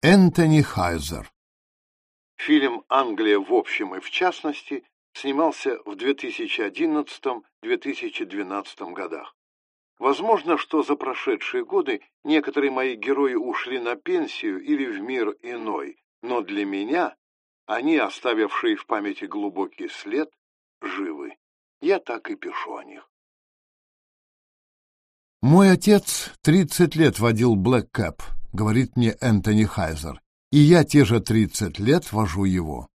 Энтони Хайзер Фильм «Англия в общем и в частности» снимался в 2011-2012 годах. Возможно, что за прошедшие годы некоторые мои герои ушли на пенсию или в мир иной, но для меня они, оставившие в памяти глубокий след, живы. Я так и пишу о них. Мой отец 30 лет водил Black Cap, говорит мне Энтони Хайзер, и я те же 30 лет вожу его.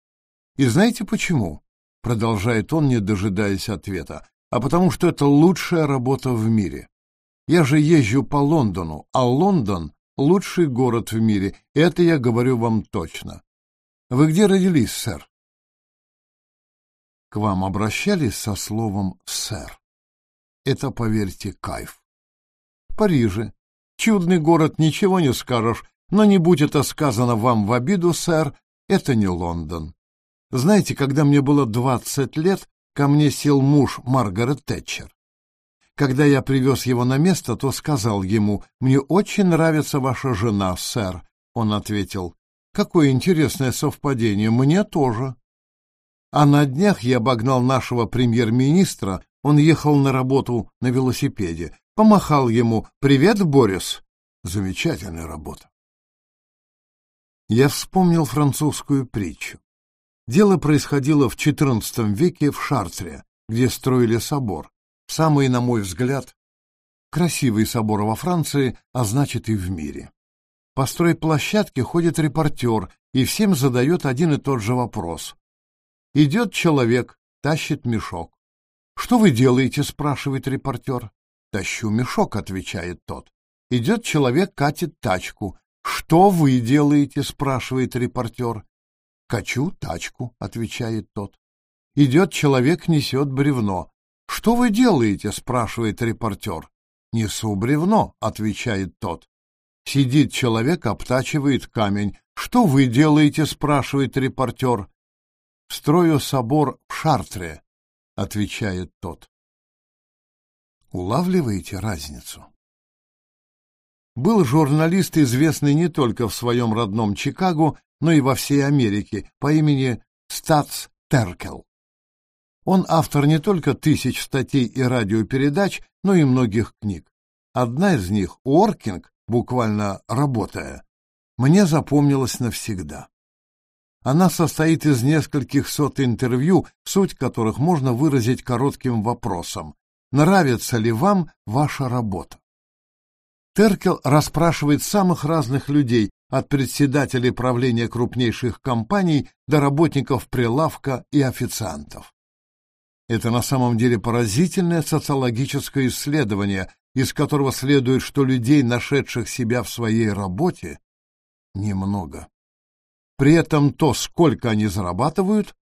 И знаете почему? Продолжает он, не дожидаясь ответа. А потому что это лучшая работа в мире. Я же езжу по Лондону, а Лондон — лучший город в мире. Это я говорю вам точно. Вы где родились, сэр? К вам обращались со словом «сэр». Это, поверьте, кайф. В Париже. Чудный город, ничего не скажешь, но не будь это сказано вам в обиду, сэр, это не Лондон. Знаете, когда мне было двадцать лет, ко мне сел муж Маргарет Тэтчер. Когда я привез его на место, то сказал ему, «Мне очень нравится ваша жена, сэр». Он ответил, «Какое интересное совпадение, мне тоже». А на днях я обогнал нашего премьер-министра, он ехал на работу на велосипеде. Помахал ему «Привет, Борис!» Замечательная работа. Я вспомнил французскую притчу. Дело происходило в XIV веке в Шартре, где строили собор. Самый, на мой взгляд, красивый собор во Франции, а значит и в мире. По стройплощадке ходит репортер и всем задает один и тот же вопрос. Идет человек, тащит мешок. «Что вы делаете?» — спрашивает репортер. «Тащу мешок», — отвечает тот. Идет человек, катит тачку. «Что вы делаете?» — спрашивает репортер. «Качу тачку», — отвечает тот. Идет человек, несет бревно. «Что вы делаете?» — спрашивает репортер. «Несу бревно», — отвечает тот. Сидит человек, обтачивает камень. «Что вы делаете?» — спрашивает репортер. «Строю собор в Шартре», — отвечает тот. Улавливаете разницу? Был журналист, известный не только в своем родном Чикаго, но и во всей Америке, по имени Статс Теркел. Он автор не только тысяч статей и радиопередач, но и многих книг. Одна из них, «Уоркинг», буквально «работая», мне запомнилась навсегда. Она состоит из нескольких сот интервью, суть которых можно выразить коротким вопросом. Нравится ли вам ваша работа? Теркел расспрашивает самых разных людей, от председателей правления крупнейших компаний до работников прилавка и официантов. Это на самом деле поразительное социологическое исследование, из которого следует, что людей, нашедших себя в своей работе, немного. При этом то, сколько они зарабатывают,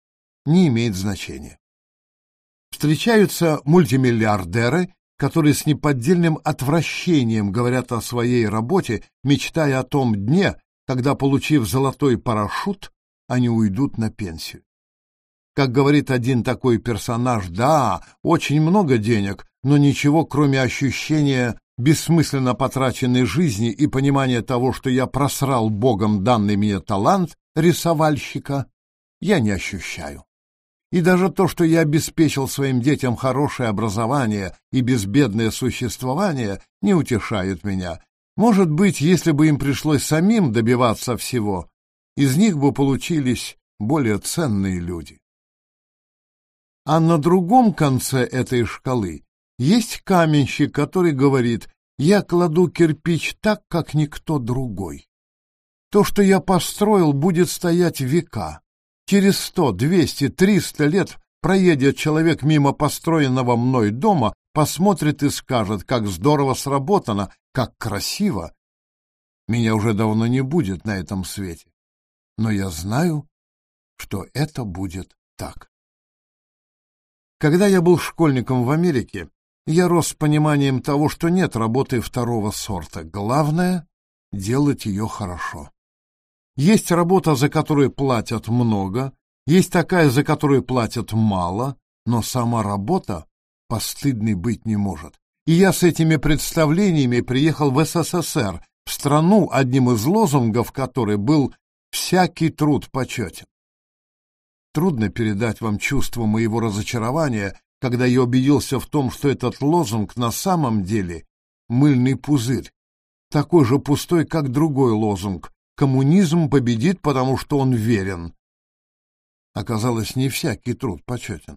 не имеет значения. Встречаются мультимиллиардеры, которые с неподдельным отвращением говорят о своей работе, мечтая о том дне, когда, получив золотой парашют, они уйдут на пенсию. Как говорит один такой персонаж, да, очень много денег, но ничего, кроме ощущения бессмысленно потраченной жизни и понимания того, что я просрал Богом данный мне талант рисовальщика, я не ощущаю. И даже то, что я обеспечил своим детям хорошее образование и безбедное существование, не утешает меня. Может быть, если бы им пришлось самим добиваться всего, из них бы получились более ценные люди. А на другом конце этой шкалы есть каменщик, который говорит, я кладу кирпич так, как никто другой. То, что я построил, будет стоять века. Через сто, двести, триста лет проедет человек мимо построенного мной дома, посмотрит и скажет, как здорово сработано, как красиво. Меня уже давно не будет на этом свете. Но я знаю, что это будет так. Когда я был школьником в Америке, я рос с пониманием того, что нет работы второго сорта. Главное — делать ее хорошо. Есть работа, за которую платят много, есть такая, за которую платят мало, но сама работа постыдной быть не может. И я с этими представлениями приехал в СССР, в страну, одним из лозунгов которой был «всякий труд почетен». Трудно передать вам чувство моего разочарования, когда я убедился в том, что этот лозунг на самом деле мыльный пузырь, такой же пустой, как другой лозунг «Коммунизм победит, потому что он верен». Оказалось, не всякий труд почетен.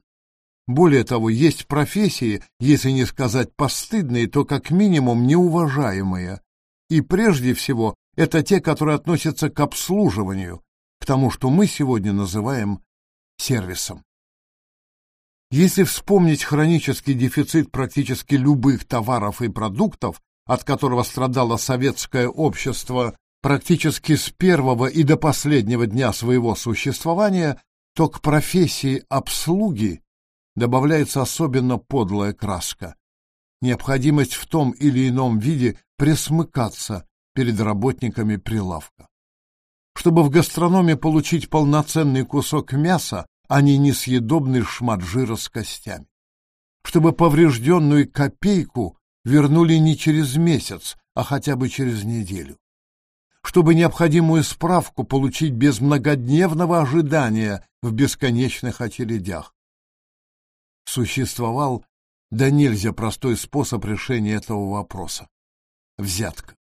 Более того, есть профессии, если не сказать постыдные, то как минимум неуважаемые. И прежде всего, это те, которые относятся к обслуживанию, к тому, что мы сегодня называем сервисом. Если вспомнить хронический дефицит практически любых товаров и продуктов, от которого страдало советское общество практически с первого и до последнего дня своего существования, то к профессии обслуги добавляется особенно подлая краска. Необходимость в том или ином виде присмыкаться перед работниками прилавка. Чтобы в гастрономе получить полноценный кусок мяса, а не несъедобный шмат жира с костями. Чтобы поврежденную копейку вернули не через месяц, а хотя бы через неделю. Чтобы необходимую справку получить без многодневного ожидания в бесконечных очередях. Существовал да нельзя простой способ решения этого вопроса — взятка.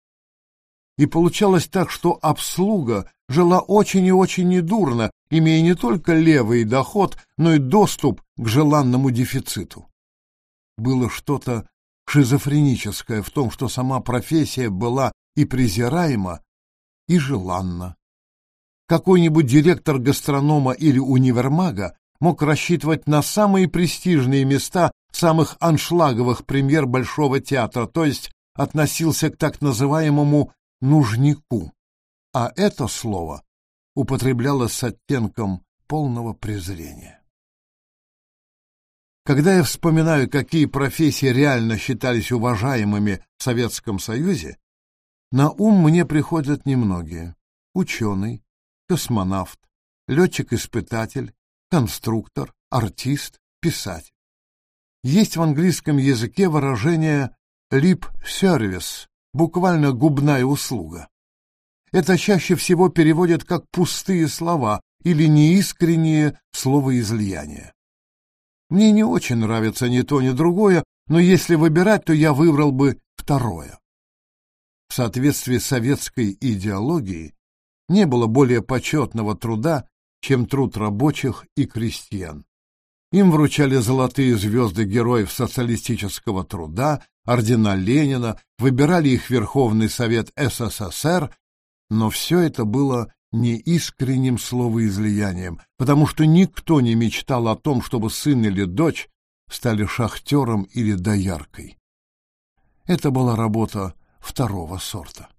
И получалось так, что обслуга жила очень и очень недурно, имея не только левый доход, но и доступ к желанному дефициту. Было что-то шизофреническое в том, что сама профессия была и презираема, и желанна. Какой-нибудь директор гастронома или универмага мог рассчитывать на самые престижные места самых аншлаговых премьер Большого театра, то есть относился к так называемому «нужнику», а это слово употреблялось с оттенком полного презрения. Когда я вспоминаю, какие профессии реально считались уважаемыми в Советском Союзе, на ум мне приходят немногие. Ученый, космонавт, летчик-испытатель, конструктор, артист, писатель. Есть в английском языке выражение «lip service», буквально губная услуга. Это чаще всего переводят как пустые слова или неискренние словоизлияния. Мне не очень нравится ни то, ни другое, но если выбирать, то я выбрал бы второе. В соответствии с советской идеологией не было более почетного труда, чем труд рабочих и крестьян. Им вручали золотые звезды героев социалистического труда, ордена Ленина, выбирали их Верховный Совет СССР, но все это было неискренним словоизлиянием, потому что никто не мечтал о том, чтобы сын или дочь стали шахтером или дояркой. Это была работа второго сорта.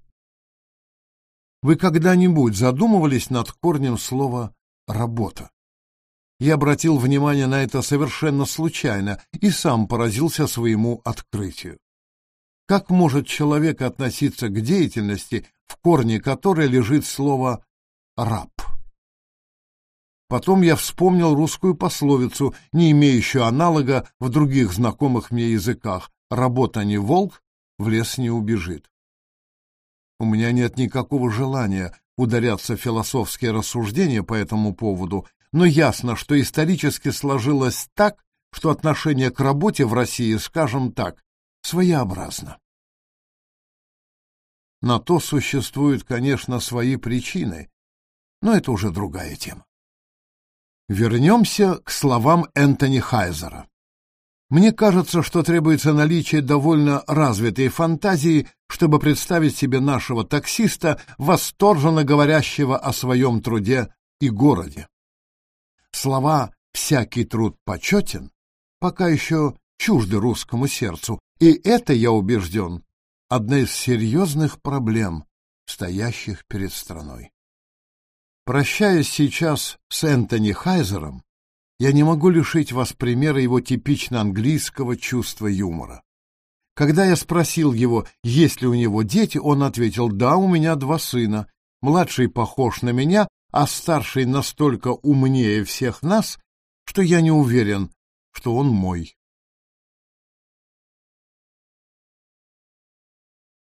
Вы когда-нибудь задумывались над корнем слова «работа»? Я обратил внимание на это совершенно случайно и сам поразился своему открытию. Как может человек относиться к деятельности, в корне которой лежит слово «раб»? Потом я вспомнил русскую пословицу, не имеющую аналога в других знакомых мне языках «работа не волк, в лес не убежит». У меня нет никакого желания ударяться в философские рассуждения по этому поводу, но ясно, что исторически сложилось так, что отношение к работе в России, скажем так, своеобразно. На то существуют, конечно, свои причины, но это уже другая тема. Вернемся к словам Энтони Хайзера. Мне кажется, что требуется наличие довольно развитой фантазии, чтобы представить себе нашего таксиста, восторженно говорящего о своем труде и городе. Слова «всякий труд почетен» пока еще чужды русскому сердцу, и это, я убежден, одна из серьезных проблем, стоящих перед страной. Прощаясь сейчас с Энтони Хайзером, я не могу лишить вас примера его типично английского чувства юмора. Когда я спросил его, есть ли у него дети, он ответил, да, у меня два сына. Младший похож на меня, а старший настолько умнее всех нас, что я не уверен, что он мой.